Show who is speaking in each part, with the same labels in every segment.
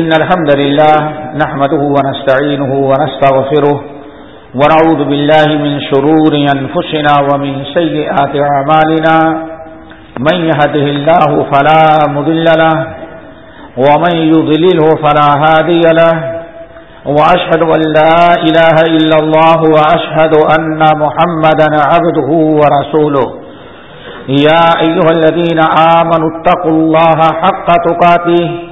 Speaker 1: إن الحمد لله نحمده ونستعينه ونستغفره ونعوذ بالله من شرور أنفسنا ومن سيئات عمالنا من يهده الله فلا مذل له ومن يضلله فلا هادي له وأشهد أن لا إله إلا الله وأشهد أن محمدا عبده ورسوله يا أيها الذين آمنوا اتقوا الله حق تقاته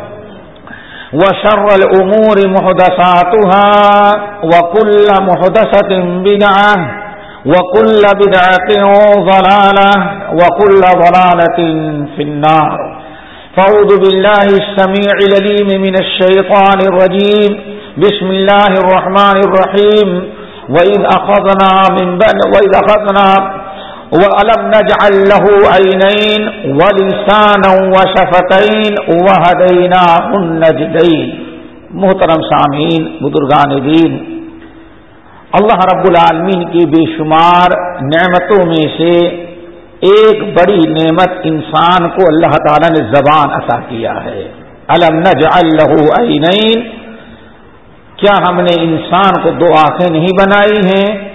Speaker 1: وشر الأمور محدثاتها وكل محدثة بدعة وكل بدعة ضلالة وكل ضلالة في النار. فعوذ بالله السميع لليم من الشيطان الرجيم. بسم الله الرحمن الرحيم. وإذ أخذنا من بن وإذ أخذنا وألم نجعل له عينين ولسانا وشفتين وهدينا النجدين محترم سامعین بزرگان دین۔ اللہ رب العالمین کی بے شمار نعمتوں میں سے ایک بڑی نعمت انسان کو اللہ تعالی نے زبان عطا کیا ہے۔ الم نجعل له عینین کیا ہم نے انسان کو دو آنکھیں نہیں بنائی ہیں؟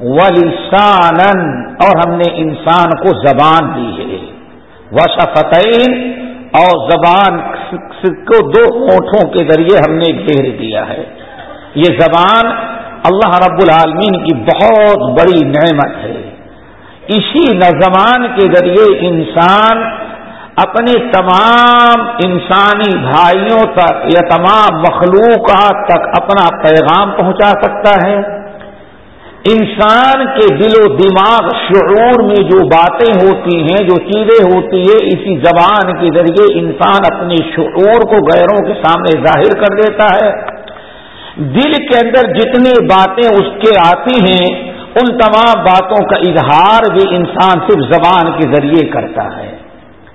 Speaker 1: ولیسانن اور ہم نے انسان کو زبان دی ہے۔ وشفتین، اور زبان کو دو اونٹوں کے ذریعے ہم نے گھیر دیا ہے۔ یہ زبان اللہ رب العالمین کی بہت بڑی نعمت ہے۔ اسی نظمان کے ذریعے انسان اپنے تمام انسانی بھائیوں تک یا تمام مخلوقات تک اپنا پیغام پہنچا سکتا ہے۔ انسان کے دل و دماغ شعور میں جو باتیں ہوتی ہیں، جو چیزیں ہوتی ہیں، اسی زبان کے ذریعے انسان اپنے شعور کو غیروں کے سامنے ظاہر کر دیتا ہے۔ دل کے اندر جتنی باتیں اس کے آتی ہیں، ان تمام باتوں کا اظہار بھی انسان صرف زبان کے ذریعے کرتا ہے۔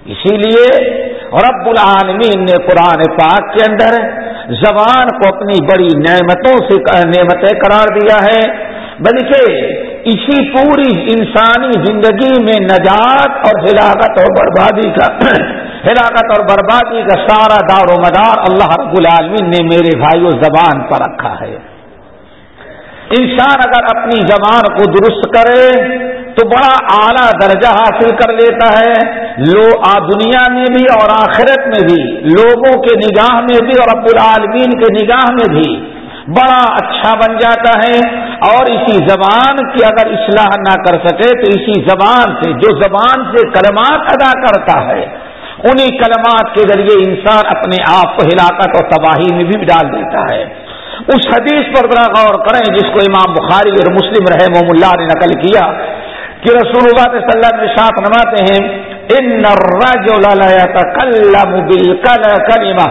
Speaker 1: اسی لیے رب العالمین نے قرآن پاک کے اندر زبان کو اپنی بڑی نعمتوں سے، نعمتیں قرار دیا ہے۔ بلکہ اسی پوری انسانی زندگی میں نجات اور ہلاکت اور بربادی کا ہلاکت اور بربادی کا سارا دار و مدار اللہ رب العالمین نے میرے بھائیوں زبان پر رکھا ہے۔ انسان اگر اپنی زبان کو درست کرے تو بڑا اعلیٰ درجہ حاصل کر لیتا ہے۔ لو آ دنیا میں بھی اور آخرت میں بھی، لوگوں کے نگاہ میں بھی اور رب العالمین کے نگاہ میں بھی بڑا اچھا بن جاتا ہے۔ اور اسی زبان کی اگر اصلاح نہ کر سکے تو اسی زبان سے، جو زبان سے کلمات ادا کرتا ہے، انہی کلمات کے ذریعے انسان اپنے آپ کو ہلاکت اور تباہی میں بھی ڈال دیتا ہے۔ اس حدیث پر ذرا غور کریں جس کو امام بخاری اور مسلم رہے اللہ نے نقل کیا کہ رسول اللہ صلی اللہ علیہ وسلم ساتھ نماتے ہیں، ان الرجل لا يتكلم بالكلمه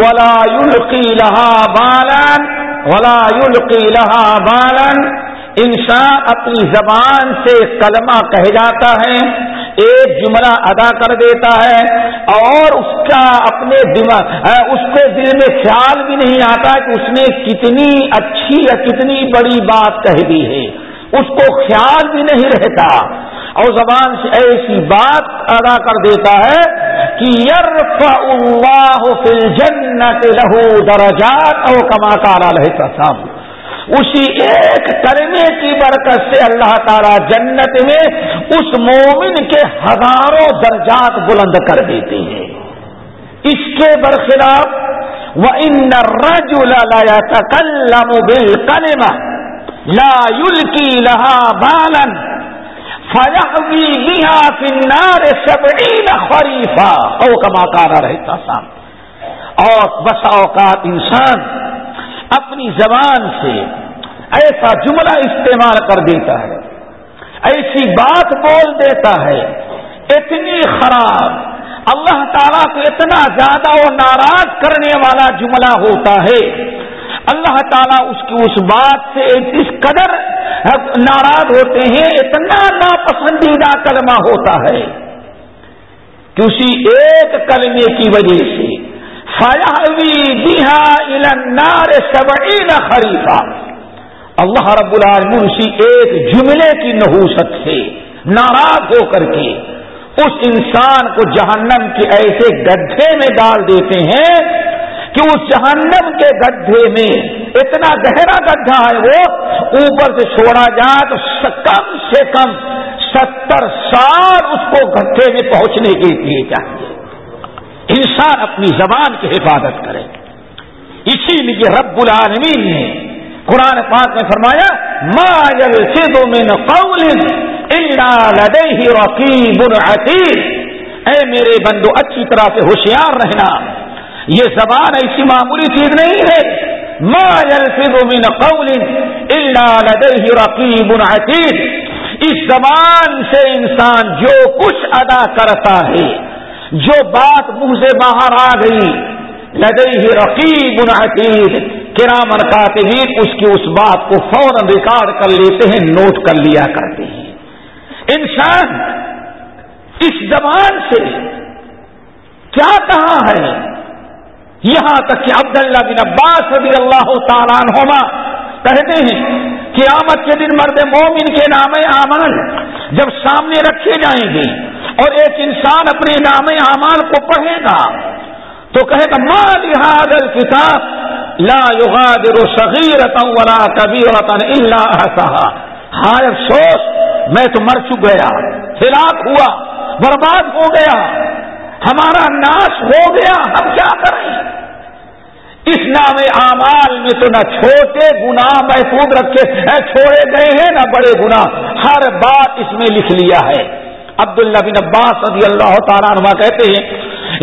Speaker 1: ولا يلقي لها بالا ولا يلقي لها بالا۔ انسان اپنی زبان سے کلمہ کہہ جاتا ہے، ایک جملہ ادا کر دیتا ہے اور اس کا اپنے دماغ اس کے دل میں خیال بھی نہیں آتا کہ اس نے کتنی اچھی یا کتنی بڑی بات کہہ دی ہے۔ اس کو خیال بھی نہیں رہتا۔ اور زبان سے ایسی بات ادا کر دیتا ہے کہ یرف اللہ فی الجنت لہو درجات او کما کارا رہتا سب اسی ایک کرنے کی برکت سے اللہ تعالی جنت میں اس مومن کے ہزاروں درجات بلند کر دیتے ہیں۔ اس کے برخلاف وَإِنَّ الرَّجُلَ لَيَتَكَلَّمُ بِالْكَلِمَةِ لَا يُلْكِي لَهَا بَالًا۔ فَيَحْوِي بِهَا فِي او کما کارا رہتا سام۔ اور بسا اوقات انسان اپنی زبان سے ایسا جملہ استعمال کر دیتا ہے، ایسی بات بول دیتا ہے، اتنی خراب، اللہ تعالیٰ کو اتنا زیادہ وہ ناراض کرنے والا جملہ ہوتا ہے۔ اللہ تعالیٰ اس کی اس بات سے اس قدر ناراض ہوتے ہیں، اتنا ناپسندیدہ کلمہ ہوتا ہے۔ کہ اسی ایک کلمے کی وجہ سے خریفہ اللہ رب العالمین اسی ایک جملے کی نحوست سے ناراض ہو کر کے اس انسان کو جہنم کے ایسے گڈھے میں ڈال دیتے ہیں کہ اس جہنم کے گڈھے میں اتنا گہرا گڈھا ہے وہ؟ اوپر سے چھوڑا جائے تو کم سے کم ستر سال اس کو گڈھے میں پہنچنے کے لیے چاہیے۔ انسان اپنی زبان کی حفاظت کرے۔ اسی لیے رب العالمین نے قرآن پاک میں فرمایا، ما يلفظ من قول الا لديه رقيب عتيد اے میرے بندو، اچھی طرح سے ہوشیار رہنا۔ یہ زبان ایسی معمولی چیز نہیں ہے۔ ما يلفظ من قول الا لديه رقيب عتيد۔ اس زبان سے انسان جو کچھ ادا کرتا ہے، جو بات منہ سے باہر آ گئی لدئی رقیب عتید کرام کاتبین اس کی اس بات کو فوراً ریکارڈ کر لیتے ہیں، نوٹ کر لیا کرتے ہیں۔ انسان اس زبان سے کیا کہا ہے؟ یہاں تک کہ عبداللہ بن عباس رضی اللہ تعالیٰ عنہما کہتے ہیں قیامت کے دن مرد مومن کے نام اعمال جب سامنے رکھے جائیں گے اور ایک انسان اپنے نام اعمال کو پڑھے گا تو کہے گا، ما لہذا الكتاب لا يغادر صغيرة ولا كبيرة الا احصاها ہائے افسوس، میں تو مر چک گیا، ہلاک ہوا، برباد ہو گیا، ہمارا ناش ہو گیا، ہم کیا کریں؟ اس نام اعمال میں تو نہ چھوٹے گنا محفوظ رکھے چھوڑے گئے ہیں نہ بڑے گنا ہر بات اس میں لکھ لیا ہے۔ عبداللہ بن عباس رضی اللہ تعالیٰ عنہ کہتے ہیں،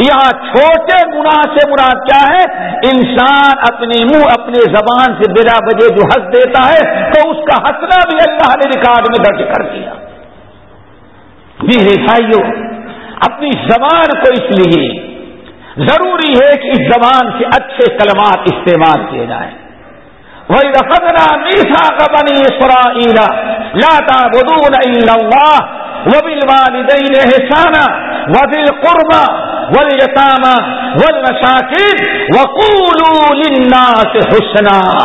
Speaker 1: یہاں چھوٹے گنا سے مراد کیا ہے؟ انسان اپنے منہ، اپنے زبان سے بلا بجے جو ہنس دیتا ہے، تو اس کا ہنسنا بھی اللہ نے ریکارڈ میں درج کر دیا۔ میرے بھائیوں، اپنی زبان کو اس لیے ضروری ہے کہ اس زبان سے اچھے کلمات استعمال کیے جائیں۔ وہی رفنا میسا کا بنی سرا لاتا بدون وبالوالدين احسانا وذي القربى واليتامى والمساكين وقولوا للناس حسنا۔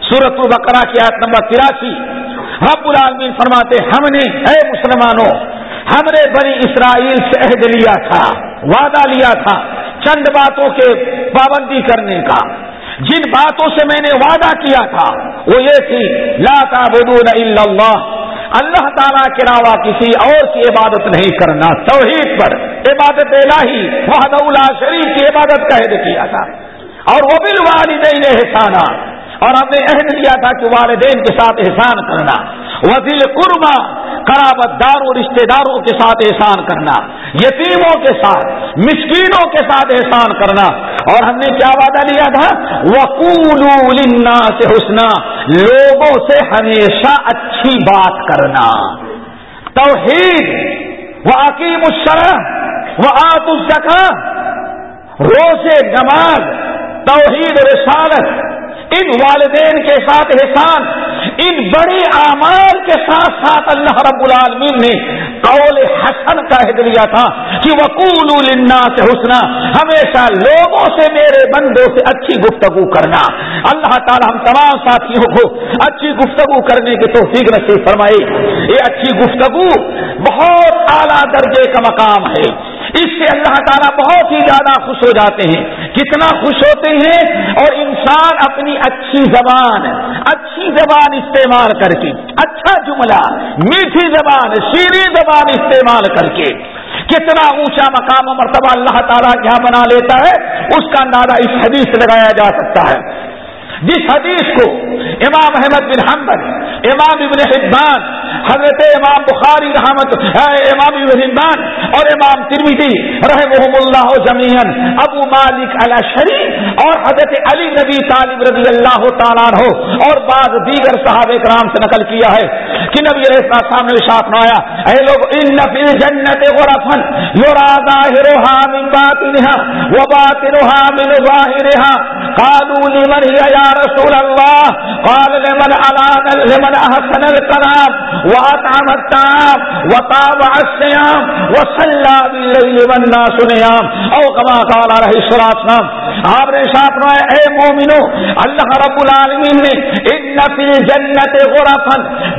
Speaker 1: سورت البقرہ کی آیت نمبر تراسی۔ رب العالمین فرماتے، ہم نے، اے مسلمانوں، ہم نے بنی اسرائیل سے عہد لیا تھا، وعدہ لیا تھا۔ چند باتوں کے پابندی کرنے کا۔ جن باتوں سے میں نے وعدہ کیا تھا، وہ یہ تھی، لا تعبدون الا اللہ۔ اللہ تعالیٰ کے علاوہ کسی اور کی عبادت نہیں کرنا۔ توحید پر عبادت الہی وحد اللہ شریف کی عبادت کا عہد کیا تھا۔ اور وہ بالوالدین احسانہ اور ہم نے عہد لیا تھا کہ والدین کے ساتھ احسان کرنا۔ وزیل قربا قرابت داروں رشتے داروں کے ساتھ احسان کرنا۔ یتیموں کے ساتھ، مسکینوں کے ساتھ احسان کرنا۔ اور ہم نے کیا وعدہ لیا تھا؟ وقول سے حسنا۔ لوگوں سے ہمیشہ اچھی بات کرنا۔ توحید وہ عقیم الشرح وہ آت الزکا روزے، نماز، توحید، رسالت ان والدین کے ساتھ احسان، ان بڑے اعمال کے ساتھ ساتھ اللہ رب العالمین نے قول حسن کا عہد لیا تھا کہ وقول النا سے حسنا، ہمیشہ لوگوں سے میرے بندوں سے اچھی گفتگو کرنا۔ اللہ تعالی ہم تمام ساتھیوں کو اچھی گفتگو کرنے کی توفیق نصیب فرمائی یہ اچھی گفتگو بہت اعلیٰ درجے کا مقام ہے۔ اس سے اللہ تعالیٰ بہت ہی زیادہ خوش ہو جاتے ہیں۔ کتنا خوش ہوتے ہیں اور انسان اپنی اچھی زبان اچھی زبان استعمال کر کے اچھا جملہ، میٹھی زبان، شیریں زبان استعمال کر کے کتنا اونچا مقام و مرتبہ اللہ تعالیٰ یہاں بنا لیتا ہے، اس کا اندازہ اس حدیث لگایا جا سکتا ہے۔ جس حدیث کو امام احمد بن حمد امام ابن حبان حضرت امام بخاری رحمت امام ابن اور امام ترمیدی رحم اللہ جمین ابو مالک شریف اور حضرت علی نبی طالب رضی اللہ تعالیٰ ہو اور بعض دیگر صحابہ کرام سے نقل کیا ہے کہ نبی علیہ السلام نے شاپ نایا اے لوگ، ان نفی جنت غرفن یورا ظاہرها من باطنها وباطنها من ظاهرها قالوا لمن هي يا رسول الله قال لمن علان، لمن احسن الكلام واطعم الطعام وطابع الصيام وصلى بالليل والناس نيام. او كما قال عليه الصلاه والسلام، آپ نے ساتھ فرمایا، اے مومنو، اللہ رب العالمین نے ان فی الجنت غرفا،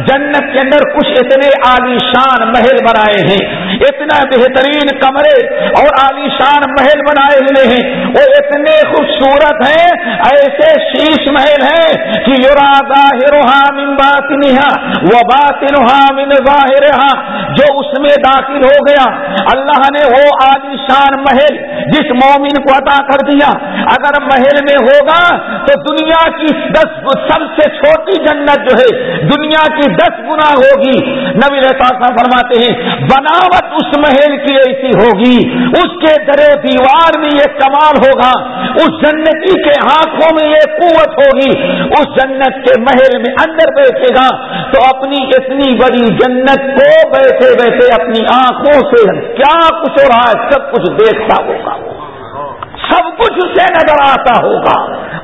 Speaker 1: جنت کے اندر کچھ اتنے عالی شان محل بنائے ہیں۔ اتنا بہترین کمرے اور عالی شان محل بنائے ہوئے ہیں۔ وہ اتنے خوبصورت ہیں، ایسے شیش محل ہے کہ یورا ظاہرها من باطنها و باطنها من ظاہرها جو اس میں داخل ہو گیا۔ اللہ نے وہ عالی شان محل جس مومن کو عطا کر دیا۔ اگر محل میں ہوگا تو دنیا کی دس سب سے چھوٹی جنت جو ہے، دنیا کی دس گنا ہوگی۔ نبی رحتا فرماتے ہیں، بناوٹ اس محل کی ایسی ہوگی، اس کے درے دیوار میں یہ کمال ہوگا، اس جنتی کے ہاتھوں میں یہ قوت ہوگی، اس جنت کے محل میں اندر بیٹھے گا، تو اپنی اتنی بڑی جنت کو بیٹھے بیٹھے اپنی آنکھوں سے کیا کچھ ہو رہا ہے؟ سب کچھ دیکھتا ہوگا سب کچھ اسے نظر آتا ہوگا۔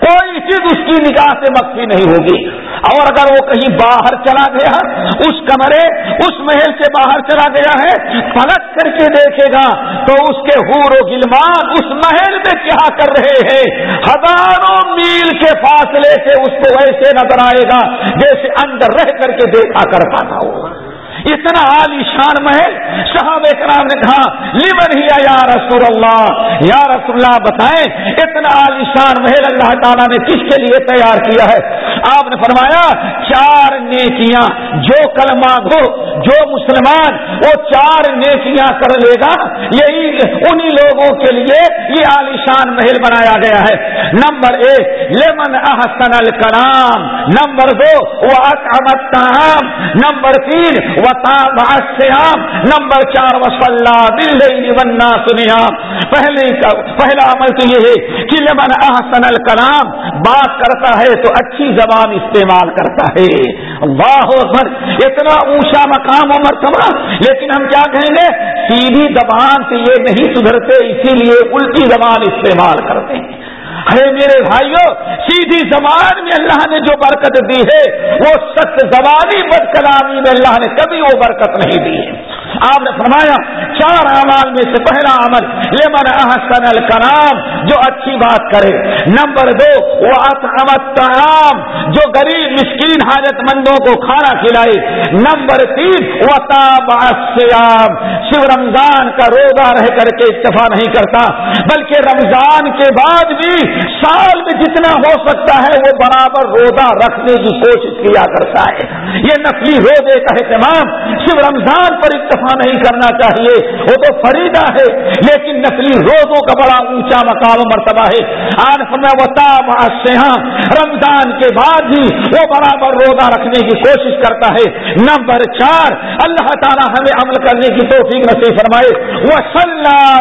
Speaker 1: کوئی چیز اس کی نگاہ سے مخفی نہیں ہوگی۔ اور اگر وہ کہیں باہر چلا گیا، اس کمرے، اس محل سے باہر چلا گیا ہے، پلٹ کر کے دیکھے گا، تو اس کے حور و گلمان اس محل میں کیا کر رہے ہیں؟ ہزاروں میل کے فاصلے سے اس کو ویسے نظر آئے گا، جیسے اندر رہ کر کے دیکھا کرتا تھا وہ اتنا عالی شان محل صحابہ کرام نے کہا لیمن ہی یا رسول اللہ؟ یا رسول اللہ بتائیں، اتنا عالی شان محل اللہ تعالیٰ نے کس کے لیے تیار کیا ہے؟ آپ نے فرمایا، چار نیکیاں، جو کلمہ ہو جو مسلمان، وہ چار نیکیاں کر لے گا۔ یہی انہی لوگوں کے لیے یہ عالیشان محل بنایا گیا ہے۔ نمبر ایک لیمن احسن الکلام۔ نمبر دو وہ اکمت نمبر تین وسیام نمبر چار وسلہ دل بننا سنیا پہلے پہلا عمل تو یہ ہے کہ لیمن احسن الکلام بات کرتا ہے تو اچھی زبان استعمال کرتا ہے۔ واہ اکبر، اتنا اونچا مقام و مرتبہ۔ لیکن ہم کیا کہیں گے؟ سیدھی زبان سے یہ نہیں سدھرتے، اسی لیے الٹی زبان استعمال کرتے ہیں۔ ارے میرے بھائیوں سیدھی زبان میں اللہ نے جو برکت دی ہے، وہ سخت زبانی بد کلامی میں اللہ نے کبھی وہ برکت نہیں دی ہے۔ آپ نے فرمایا، چار اعمال میں سے پہلا عمل، لمن احسن الکرام جو اچھی بات کرے. نمبر دو وہ اطعام جو غریب مسکین حاجت مندوں کو کھانا کھلائے. نمبر تین وہ تاب شیو رمضان کا روزہ رہ کر کے اتفا نہیں کرتا، بلکہ رمضان کے بعد بھی سال میں جتنا ہو سکتا ہے وہ برابر روزہ رکھنے کی کوشش کیا کرتا ہے. یہ نسلی روزے کا اہتمام شیو رمضان پر اتفاق نہیں کرنا چاہیے، وہ تو فریدہ ہے، لیکن نسلی روزوں کا بڑا اونچا مقام و مرتبہ ہے۔ آج میں وہ رمضان کے بعد ہی وہ برابر روزہ رکھنے کی کوشش کرتا ہے۔ نمبر چار، اللہ تعالیٰ ہمیں عمل کرنے کی توفیق نصیب فرمائے۔ وہ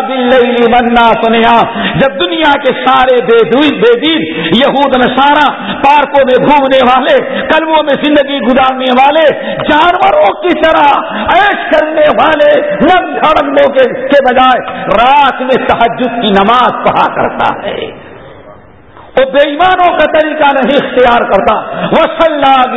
Speaker 1: دل بننا سنیا جب دنیا کے سارے بے بے دین، یہود نسارا پارکوں میں گھومنے والے کلبوں میں زندگی گزارنے والے، جانوروں کی طرح ایش کرنے والے دھڑکنے کے بجائے رات میں تحجد کی نماز پڑھا کرتا ہے۔ وہ بے ایمانوں کا طریقہ نہیں اختیار کرتا۔ وہ سلام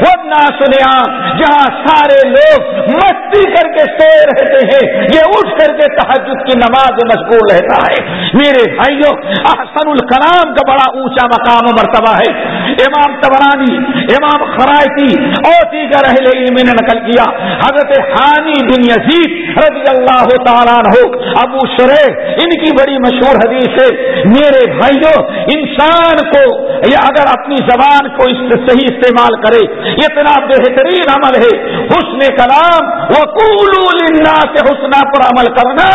Speaker 1: وہ نہ سنیا جہاں سارے لوگ مستی کر کے سوئے رہتے ہیں، یہ اٹھ کر کے تحجد کی نماز مشغول رہتا ہے۔ میرے بھائیوں، احسن الکلام کا بڑا اونچا مقام و مرتبہ ہے۔ امام تبرانی امام خرائطی اور دیگر اہل علم نے نقل کیا۔ حضرت حانی بن یزید رضی اللہ تعالیٰ ہو ابو شرح ان کی بڑی مشہور حدیث ہے۔ میرے بھائیوں انسان کو یہ اگر اپنی زبان کو اس صحیح استعمال کرے اتنا بہترین عمل ہے۔ حسن کلام وہ سے حسنا، پر عمل کرنا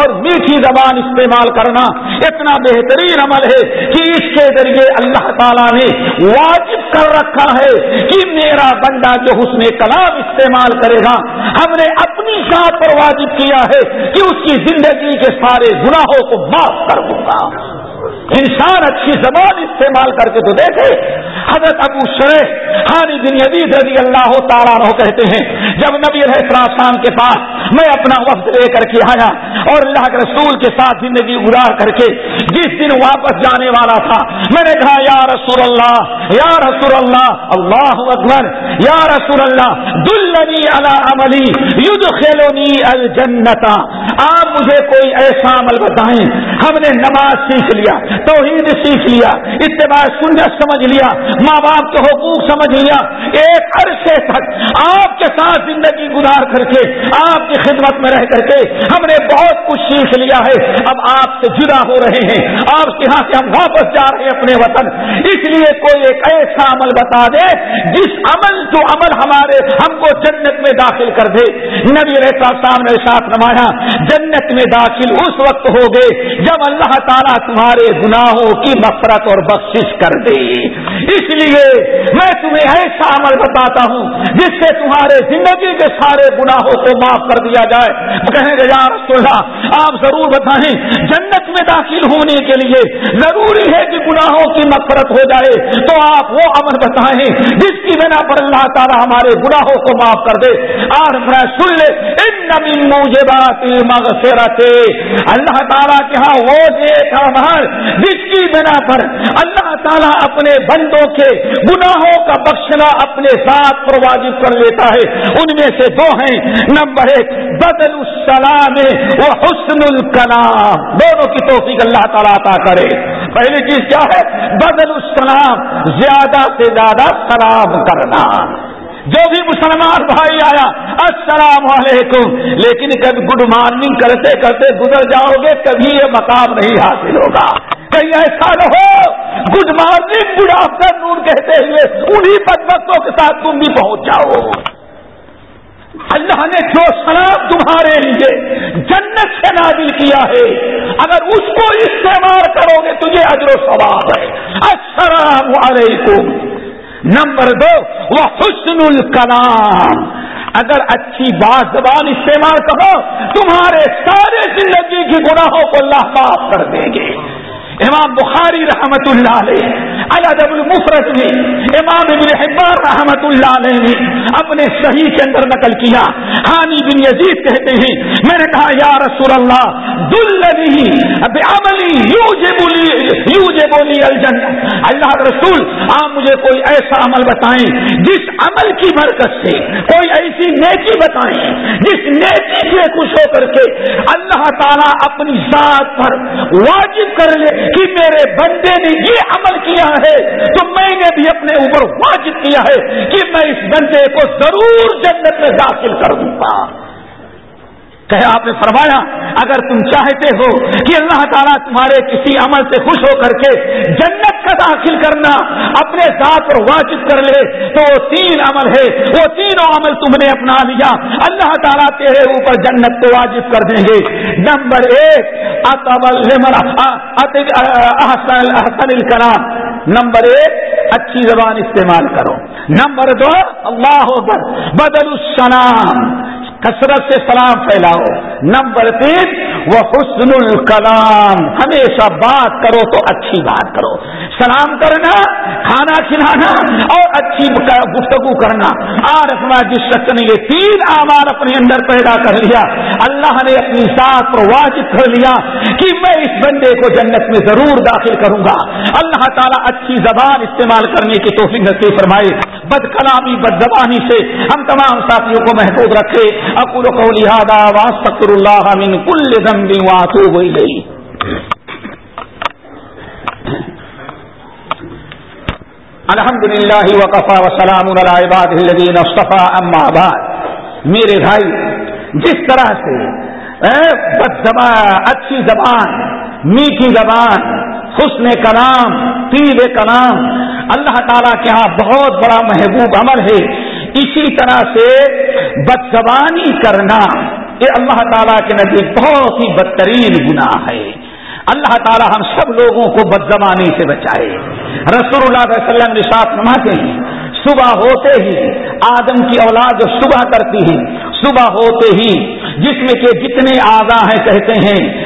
Speaker 1: اور میٹھی زبان استعمال کرنا اتنا بہترین عمل ہے کہ اس کے ذریعے اللہ تعالیٰ نے واجب کر رکھا ہے کہ میرا بندہ جو حسن کلام استعمال کرے گا، ہم نے اپنی ذات پر واجب کیا ہے کہ اس کی زندگی کے سارے گناہوں کو معاف کر دوں گا۔ انسان اچھی زبان استعمال کر کے تو دیکھے۔ حضرت ابو شریح ہانی بن یزید رضی اللہ تعالیٰ رہو کہتے ہیں، جب نبی علیہ السلام کے پاس میں اپنا وقت لے کر کے آیا اور اللہ کے رسول کے ساتھ زندگی گزار کر کے جس دن واپس جانے والا تھا، میں نے کہا، یا رسول اللہ، یا رسول اللہ اللہ اکبر، یا رسول اللہ، دلنی علی عملی، یدخلنی الجنتا آپ مجھے کوئی ایسا عمل بتائیں، ہم نے نماز سیکھ لیا۔ توحید سیکھ لیا، اتباع سنت سمجھ لیا، ماں باپ کے حقوق سمجھ لیا، ایک عرصے تک آپ کے ساتھ زندگی گزار کر کے آپ کی خدمت میں رہ کر کے ہم نے بہت کچھ سیکھ لیا ہے۔ اب آپ سے جدا ہو رہے ہیں۔ آپ کے یہاں سے ہم واپس جا رہے ہیں اپنے وطن۔ اس لیے کوئی ایک ایسا عمل بتا دے جس عمل جو عمل ہمارے ہم کو جنت میں داخل کر دے۔ نبی رہتا سامنے ساتھ نمایا جنت میں داخل اس وقت ہو گئے جب اللہ تعالیٰ تمہارے گناہوں کی نفرت اور بخشش کر دے۔ اس لیے میں تمہیں ایسا عمل بتاتا ہوں جس سے تمہارے زندگی کے سارے گناہوں کو معاف کر دیا جائے۔ کہیں گے، یا رسول اللہ، آپ ضرور بتائیں، جنت میں داخل ہونے کے لیے ضروری ہے کہ گناہوں کی نفرت ہو جائے۔ تو آپ وہ عمل بتائیں جس کی بنا پر اللہ تعالیٰ ہمارے گناہوں کو معاف کر دے۔ اور سن لے، ان مجھے بات مغفرت اللہ تعالیٰ کے ہاں وہ ایک جس کی بنا پر اللہ تعالیٰ اپنے بندوں کے گناہوں کا بخشنا اپنے ساتھ پر واجب کر لیتا ہے۔ ان میں سے دو ہیں۔ نمبر ایک، بدل السلام و حسن الکلام۔ دونوں کی توفیق اللہ تعالیٰ عطا کرے۔ پہلی چیز کیا ہے؟ بدل السلام، زیادہ سے زیادہ سلام کرنا۔ جو بھی مسلمان بھائی آیا، السلام علیکم، لیکن کبھی گڈ مارننگ کرتے کرتے گزر جاؤ گے، کبھی یہ مقام نہیں حاصل ہوگا۔ کہیں ایسا نہ ہو good morning good afternoon کہتے ہوئے انہیں بدبختوں کے ساتھ تم بھی پہنچ جاؤ۔ اللہ نے جو سلام تمہارے لیے جنت سے نازل کیا ہے، اگر اس کو استعمال کرو گے، تجھے اجر و ثواب ہے۔ السلام علیکم۔ نمبر دو وہ حسن الکلام۔ اگر اچھی بات زبان استعمال کرو، تمہارے سارے زندگی کی گناہوں کو اللہ معاف کر دیں گے۔ امام بخاری رحمت اللہ علیہ الدب المفرت میں امام ابن حبار رحمت اللہ علیہ نے اپنے صحیح کے اندر نقل کیا۔ ہانی بن یزید کہتے ہیں، میں نے کہا، یا رسول اللہ دلنی عملی یو جے بولی یو جے بولی الجن اللہ رسول، آپ مجھے کوئی ایسا عمل بتائیں جس عمل کی برکت سے، کوئی ایسی نیکی بتائیں جس نیکی سے خوش ہو کر کے اللہ تعالیٰ اپنی ذات پر واجب کر لے کہ میرے بندے نے یہ عمل کیا ہے تو میں نے بھی اپنے اوپر واجب کیا ہے کہ میں اس بندے کو ضرور جنت میں داخل کر دوں گا۔ کہ آپ نے فرمایا، اگر تم چاہتے ہو کہ اللہ تعالیٰ تمہارے کسی عمل سے خوش ہو کر کے جنت کا داخل کرنا اپنے ذات پر واجب کر لے، تو وہ تین عمل ہے وہ تینوں عمل تم نے اپنا لیا۔ اللہ تعالیٰ تیرے اوپر جنت کو واجب کر دیں گے۔ نمبر ایک احسن الکلام۔ نمبر ایک، اچھی زبان استعمال کرو۔ نمبر دو، اللہ بدل السلام۔ کثرت سے سلام پھیلاؤ۔ نمبر تین وہ حسن الکلام۔ ہمیشہ بات کرو تو اچھی بات کرو۔ سلام کرنا، کھانا کھلانا اور اچھی گفتگو کرنا۔ اور اپنا جس شخص نے یہ تین آمار اپنے اندر پیدا کر لیا، اللہ نے اپنی ساتھ پر واجب کر لیا کہ میں اس بندے کو جنت میں ضرور داخل کروں گا۔ اللہ تعالیٰ اچھی زبان استعمال کرنے کی توفیق نصیب فرمائے۔ بد کلامی، بد زبانی سے ہم تمام ساتھیوں کو محفوظ رکھے۔ اقول قولی هذا واستغفر الله من كل ذنب واتوب اليه الحمد للہ وقفا وسلام على عباده الذين اصطفى اما بعد۔ میرے بھائی، جس طرح سے بد زبان، اچھی زبان، میٹھی زبان، حسن کلام طیب کلام اللہ تعالیٰ کے ہاں بہت بڑا محبوب عمل ہے۔ اسی طرح سے بد زبانی کرنا یہ اللہ تعالیٰ کے نزدیک بہت ہی بدترین گناہ ہے۔ اللہ تعالیٰ ہم سب لوگوں کو بد زبانی سے بچائے۔ رسول اللہ علیہ وسلم نشاط نماتے ہیں۔ صبح ہوتے ہی آدم کی اولاد جو صبح کرتی ہے صبح ہوتے ہی جس میں کہ جتنے آگاہ ہیں کہتے ہیں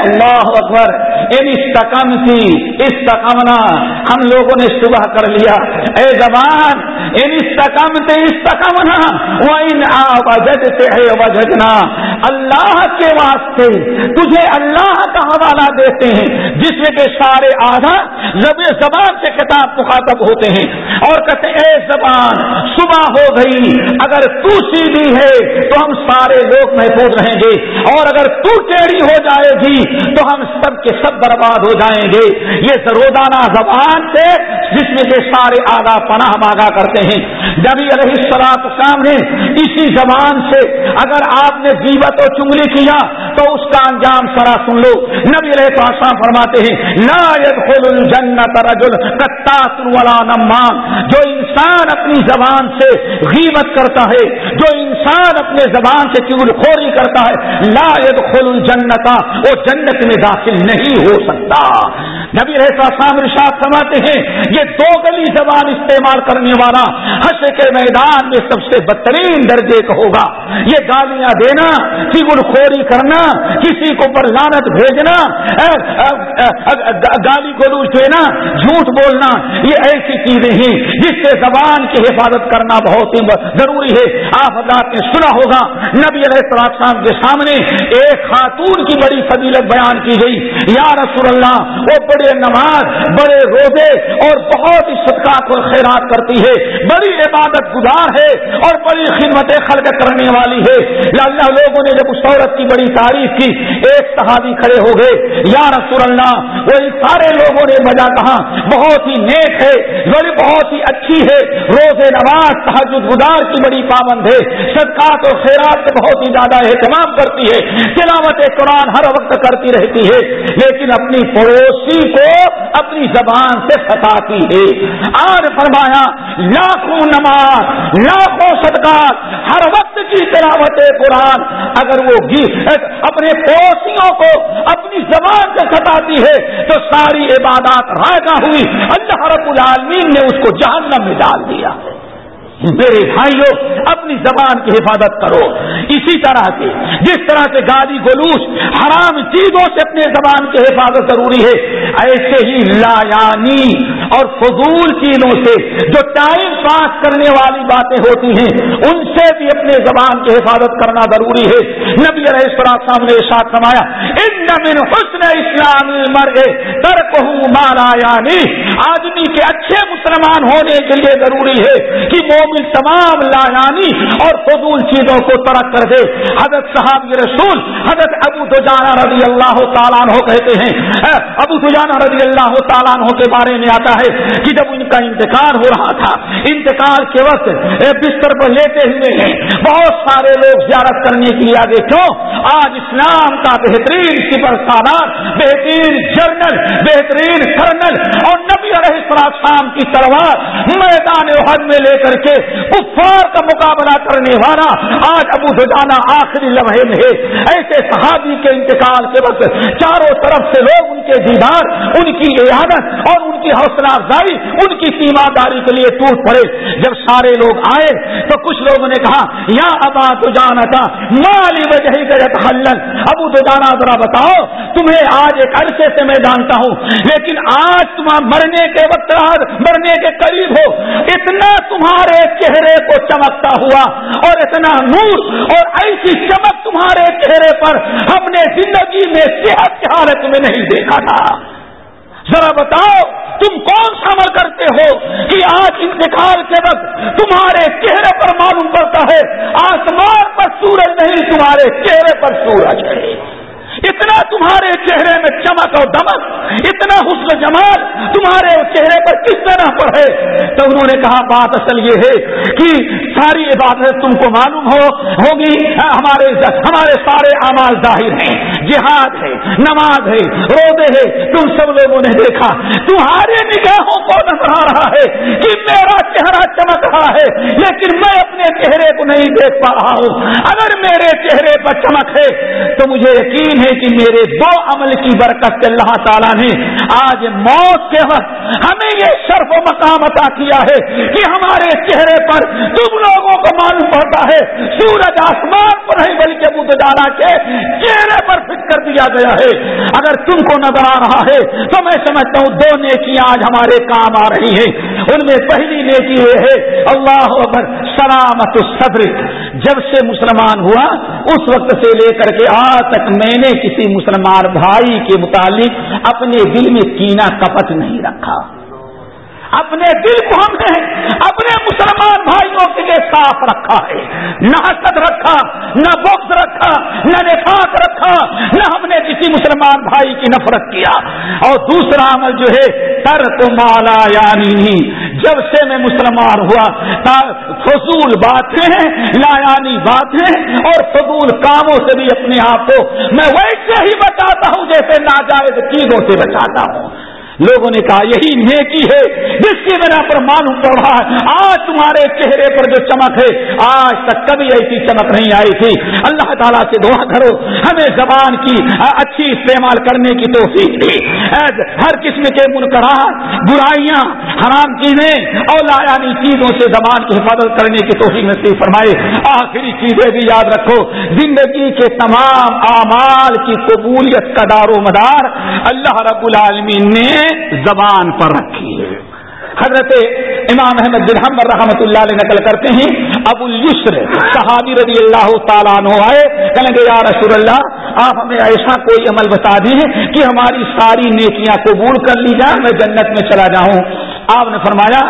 Speaker 1: اللہ اکبر، ان استقم تھی استقمنا، ہم لوگوں نے صبح کر لیا۔ اے زبان ان استقم تھے استقمنا وہ ان وجد سے ہے وجدنا۔ اللہ کے واسطے تجھے اللہ کا حوالہ دیتے ہیں۔ جس میں کہ سارے آدھا جب زبان سے کتاب مخاطب ہوتے ہیں۔ اور کہتے اے زبان، صبح ہو گئی، اگر تو سیدھی ہے تو ہم سارے لوگ محفوظ رہیں گے۔ اور اگر تو ٹیڑھی ہو جائے گی، تو ہم سب کے سب برباد ہو جائیں گے۔ یہ روزانہ زبان سے جس میں سے سارے آگا پناہ مانگا کرتے ہیں۔ جبھی علیہ السلاط سامنے اسی زبان سے، اگر آپ نے جیوت و چنگلی کیا، تو اس کا انجام سرا سن لو۔ نبی علیہ السلام فرماتے ہیں، لا يدخل الجنت رجل قطاس ولا نمان جو انسان اپنی زبان سے غیبت کرتا ہے، جو انسان اپنے زبان سے چگل خوری کرتا ہے، لا يدخل الجنت، وہ جنت میں داخل نہیں ہو سکتا۔ نبی رہتا سامر شاہ سماتے ہیں، یہ دو گلی زبان استعمال کرنے والا حش کے میدان میں سب سے بدترین درجے کا ہوگا۔ یہ گالیاں دینا سگڑ خوری کرنا، کسی کو پر لانت بھیجنا گالی گلوچ دینا، جھوٹ بولنا، یہ ایسی چیزیں ہیں جس سے زبان کی حفاظت کرنا بہت ہی ضروری ہے۔ آپ حضرات نے سنا ہوگا؟ نبی علیہ السلام صاحب کے سامنے ایک خاتون کی بڑی فضیلت بیان کی گئی۔ یا رسول اللہ، وہ بڑے نماز، بڑے روزے اور بہت ہی صدقات اور خیرات کرتی ہے۔ بڑی عبادت گزار ہے اور بڑی خدمت خلق کرنے والی ہے۔ اللہ لوگوں نے جب اس عورت کی بڑی تعریف کی، ایک صحابی کھڑے ہو گئے۔ یا رسول اللہ، وہی سارے لوگوں نے بجا کہا، بہت ہی نیک ہے بڑی بہت ہی اچھی ہے۔ روزے، نماز تحجد گزار کی بڑی پابند ہے۔ صدقات اور خیرات سے بہت ہی زیادہ اہتمام کرتی ہے، تلاوت قرآن ہر وقت کرتی رہتی ہے، لیکن اپنی پڑوسی کو اپنی زبان سے ستاتی ہے۔ آج فرمایا، لاکھوں نماز، لاکھوں صدقات، ہر وقت کی تلاوت قرآن اگر وہ اپنے پڑوسیوں کو اپنی زبان سے ستاتی ہے، تو ساری عبادات رائے ہوئی۔ اللہ رب العالمین نے اس کو جہنم میں ڈال دیا ہے۔ میرے بھائیوں اپنی زبان کی حفاظت کرو۔ اسی طرح سے، جس طرح سے گالی گلوس حرام چیزوں سے اپنے زبان کی حفاظت ضروری ہے، ایسے ہی لایانی اور فضول چیزوں سے جو ٹائم پاس کرنے والی باتیں ہوتی ہیں، ان سے بھی اپنے زبان کی حفاظت کرنا ضروری ہے۔ نبی علیہ السلام نے ساتھ سمایا ان من حسن اسلامی مر ترک ہوں مالا یعنی۔ آدمی کے اچھے مسلمان ہونے کے لیے ضروری ہے کہ مومن تمام لایانی اور فضول چیزوں کو ترک کر دے۔ حضرت صحاب رسول، حضرت ابو دجانا رضی اللہ تعالیٰ عنہ کہتے ہیں ابو دجانا رضی اللہ تعالیٰ عنہ کے بارے میں آتا ہے کہ جب ان کا انتقال ہو رہا تھا، انتقال کے وقت بستر پر لیتے ہوئے ہیں۔ بہت سارے لوگ زیارت کرنے کے لیے آگے کیوں؟ آج اسلام کا بہترین سپر سالار، بہترین جرنل بہترین کرنل اور نبی علیہ السلام کی تلوار میدان احد میں لے کر کے کفار کا مقابلہ کرنے والا آج ابو سجانا آخری لمحے میں ہے۔ ایسے صحابی کے انتقال کے وقت چاروں طرف سے لوگ ان کے دیدار، ان کی عیادت اور ان کی حوصلہ افزائی، ان کی تیمارداری کے لیے ٹوٹ پڑے جب سارے لوگ آئے، تو کچھ لوگوں نے کہا، یا ابا تو جانا تھا مالی وجہ حلن ابو تو جانا ذرا بتاؤ، تمہیں آج ایک عرصے سے میں جانتا ہوں، لیکن آج تمہیں مرنے کے وقت مرنے کے قریب ہو، اتنا تمہارے چہرے کو چمکتا ہوا اور اتنا نور اور ایسی چمک تمہارے چہرے پر ہم نے زندگی میں صحت کے حالت میں نہیں دیکھا تھا۔ ذرا بتاؤ تم کون سا عمل کرتے ہو کہ آج انتقال کے وقت تمہارے چہرے پر معلوم پڑتا ہے آسمان پر سورج نہیں، تمہارے چہرے پر سورج ہے۔ اتنا تمہارے چہرے میں چمک اور دمک، اتنا حسن جمال تمہارے چہرے پر کس طرح پر ہے تو انہوں نے کہا، بات اصل یہ ہے کہ ساری عبادت تم کو معلوم ہو، ہوگی۔ ہمارے ہمارے سارے اعمال ظاہر ہیں، جہاد ہے، نماز ہے، روزے ہے تم سب لوگوں نے دیکھا، تمہارے نگاہوں کو نظر آ رہا ہے کہ میرا چہرہ چمک رہا ہے، لیکن میں اپنے چہرے کو نہیں دیکھ پا رہا ہوں۔ اگر میرے چہرے پر چمک ہے، تو مجھے یقین ہے کہ میرے دو عمل کی برکت سے اللہ تعالیٰ نے آج موت کے وقت ہمیں یہ شرف و مقام عطا کیا ہے کہ ہمارے چہرے پر تم لوگوں کو معلوم پڑتا ہے، سورج آسمان پر نہیں بلکہ بدھ ڈالا کے چہرے پر فٹ کر دیا گیا ہے۔ اگر تم کو نظر آ رہا ہے تو میں سمجھتا ہوں دو نیکیاں آج ہمارے کام آ رہی ہیں۔ ان میں پہلی نیکی یہ ہے، اللہ اکبر، سلامت الصدر۔ جب سے مسلمان ہوا، اس وقت سے لے کر کے آج تک میں نے کسی مسلمان بھائی کے متعلق اپنے دل میں کینا کپٹ نہیں رکھا۔ اپنے دل کو ہم نے اپنے مسلمان بھائیوں کے لیے صاف رکھا ہے۔ نہ حسد رکھا، نہ بخش رکھا، نہ نفاق رکھا، نہ ہم نے کسی مسلمان بھائی کی نفرت کیا۔ اور دوسرا عمل جو ہے تر تو مالا یعنی جب سے میں مسلمان ہوا فضول باتیں ہیں، لا یعنی باتیں اور فضول کاموں سے بھی اپنے آپ کو میں ویسے ہی بچاتا ہوں جیسے ناجائز چیزوں سے بچاتا ہوں۔ لوگوں نے کہا، یہی نیکی ہے، جس کی بنا پر معلوم پڑ رہا ہے۔ آج تمہارے چہرے پر جو چمک ہے، آج تک کبھی ایسی چمک نہیں آئی تھی۔ اللہ تعالیٰ سے دعا کرو، ہمیں زبان کی اچھی استعمال کرنے کی توفیق دی۔ ہر قسم کے منقرات برائیاں، حرام چیزیں اور لایانی چیزوں سے زبان کی حفاظت کرنے کی توفیق نصیب فرمائے۔ آخری چیزیں بھی یاد رکھو، زندگی کے تمام اعمال کی قبولیت کا دار و مدار اللہ رب العالمین نے زبان پر رکھی ہے۔ حضرت امام احمد بن حمر رحمت اللہ علیہ نقل کرتے ہیں، ابو السر صحابی رضی اللہ تعالیٰ عنہ آئے، کہیں گے، یا رسول اللہ، آپ ہمیں ایسا کوئی عمل بتا دیں کہ ہماری ساری نیکیاں قبول کر لی جائیں میں جنت میں چلا جاؤں۔ آپ نے فرمایا،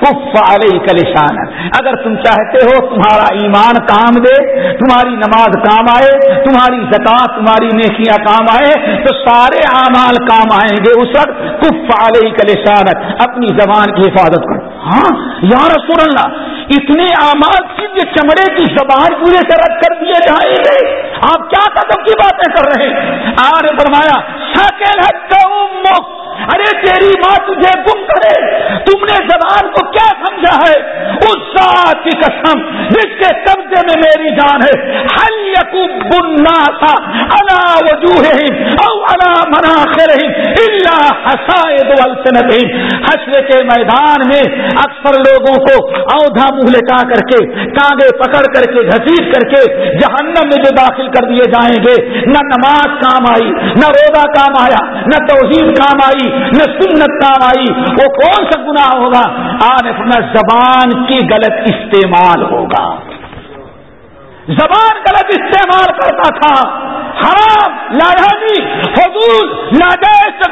Speaker 1: کف علیہ کلشان اگر تم چاہتے ہو تمہارا ایمان کام دے، تمہاری نماز کام آئے، تمہاری زکات تمہاری نیکیاں کام آئے، تو سارے اعمال کام آئیں گے اس وقت. کف علیہ کلشان اپنی زبان کی حفاظت کرو ہاں یا رسول اللہ، اتنے اعمال کی چمڑے کی زبان پورے سے رکھ کر دیے جائیں گے. آپ کیا قدم کی باتیں کر رہے ہیں؟ آر فرمایا سکل ارے تیری ماں تجھے گم کرے۔ تم نے زبان کو کیا سمجھا ہے؟ اس ذات کی قسم جس کے قبضے میں میری جان ہے۔ ہل یقوب تھا انا وجوہ او انا مناخر اللہ حسائد والسنتہم حشر کے میدان میں اکثر لوگوں کو اودھا منہ لٹا کر کے کانگے پکڑ کر کے، گھسیٹ کر کے جہنم میں جو داخل کر دیے جائیں گے۔ نہ نماز کام آئی، نہ روزہ کام آیا، نہ توحید کام آئی نہ سنت کام آئی، وہ کون سا گناہ ہوگا؟ آنے اپنا زبان کی غلط استعمال ہوگا۔ زبان غلط استعمال کرتا تھا۔ حرام لاہانی حضول ناجائز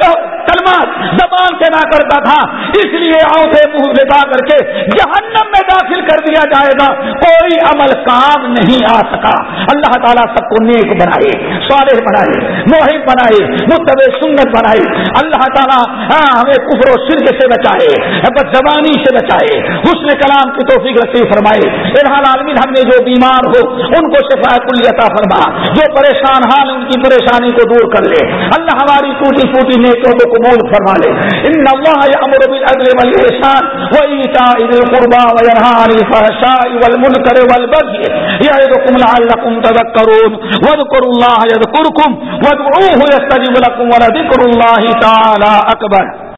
Speaker 1: کلمات زبان سے نہ کرتا تھا۔ اس لیے آؤ منہ لگا کر کے جہنم میں کر دیا جائے گا، کوئی عمل کام نہیں آ سکا۔ اللہ تعالیٰ سب کو نیک بنائے، صالح بنائے موہم بنائے متب سنت بنائے۔ اللہ تعالیٰ ہاں ہمیں کفر و شرک سے بچائے بد زبانی سے بچائے۔ حسن کلام کی توفیق رسی فرمائے۔ ارحال عالمین، ہم نے جو بیمار ہو، ان کو شفا کل عطا فرما۔ جو پریشان حال ان کی پریشانی کو دور کر لے۔ اللہ ہماری ٹوٹی پھوٹی نیکوں کو قبول فرما لے۔ ان اللہ یامر بالعدل والاحسان وایتاء ذی القربى وینهى عن الفحشاء والمنكر والبغي يعظكم لعلكم تذكرون واذكروا الله يذكركم وادعوه يستجب لكم ولذكر الله تعالى أكبر